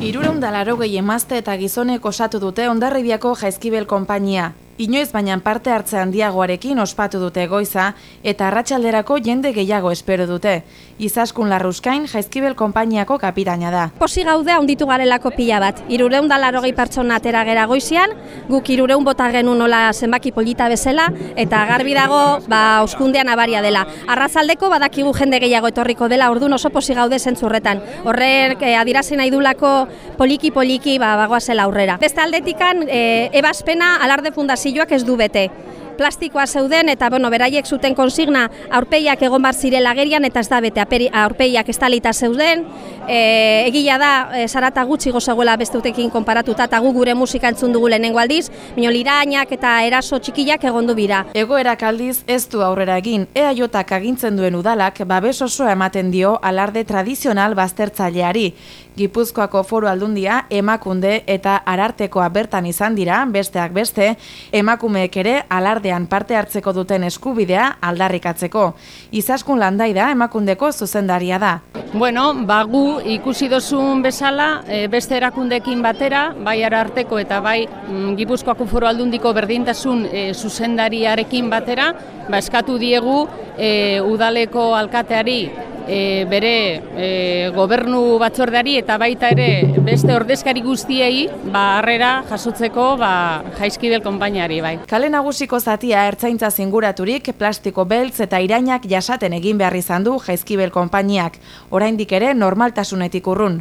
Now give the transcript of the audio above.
Irureundalaro gehi emazte eta gizonek osatu dute ondarribiako jaizkibel konpainia. Inoiz baina parte hartze handiagoarekin ospatu dute goiza eta arratsalderako jende gehiago espero dute. Izaskun larruzkain jaizkibel konpainiako kapitaina da. Posi gaude handitu garelako pila bat. Irureun da larogei pertsona atera gera goizian, guk irureun bota genuen nola zenbaki polita bezala, eta garbi dago ba, auskundean abaria dela. Arrazaldeko badakigu jende gehiago etorriko dela, orduan oso posi gaude zentzurretan. Horrek eh, adirazi nahi dulako poliki-poliki ba, bagoazela aurrera. Beste aldetikan, eh, ebazpena alarde fundazioak ez du bete plastikoa zeuden eta bueno, beraiek zuten konsigna aurpeiak egon bar zirela gerian eta ez da bete aurpeiak estalita zeuden. E, egia da, e, zarata gutxi gozagoela beste konparatuta eta gu gure musika entzun dugu lehenengo aldiz, minio lirainak eta eraso txikiak egon du bira. Egoerak aldiz ez du aurrera egin, EAJak agintzen duen udalak babes osoa ematen dio alarde tradizional baztertzaileari. Gipuzkoako foru aldundia emakunde eta arartekoa bertan izan dira, besteak beste, emakumeek ere alardean parte hartzeko duten eskubidea aldarrikatzeko. Izaskun landai da emakundeko zuzendaria da. Bueno, bagu ikusi dozun bezala e, beste erakundekin batera, bai ararteko eta bai mm, Gipuzkoako foru aldundiko berdintasun e, zuzendariarekin batera, ba, eskatu diegu e, udaleko alkateari e, bere e, gobernu batzordeari eta baita ere beste ordezkari guztiei ba harrera jasotzeko ba Jaizkibel konpainiari bai. Kale nagusiko zatia ertzaintza zinguraturik plastiko beltz eta irainak jasaten egin behar izan du Jaizkibel konpainiak. Oraindik ere normaltasunetik urrun.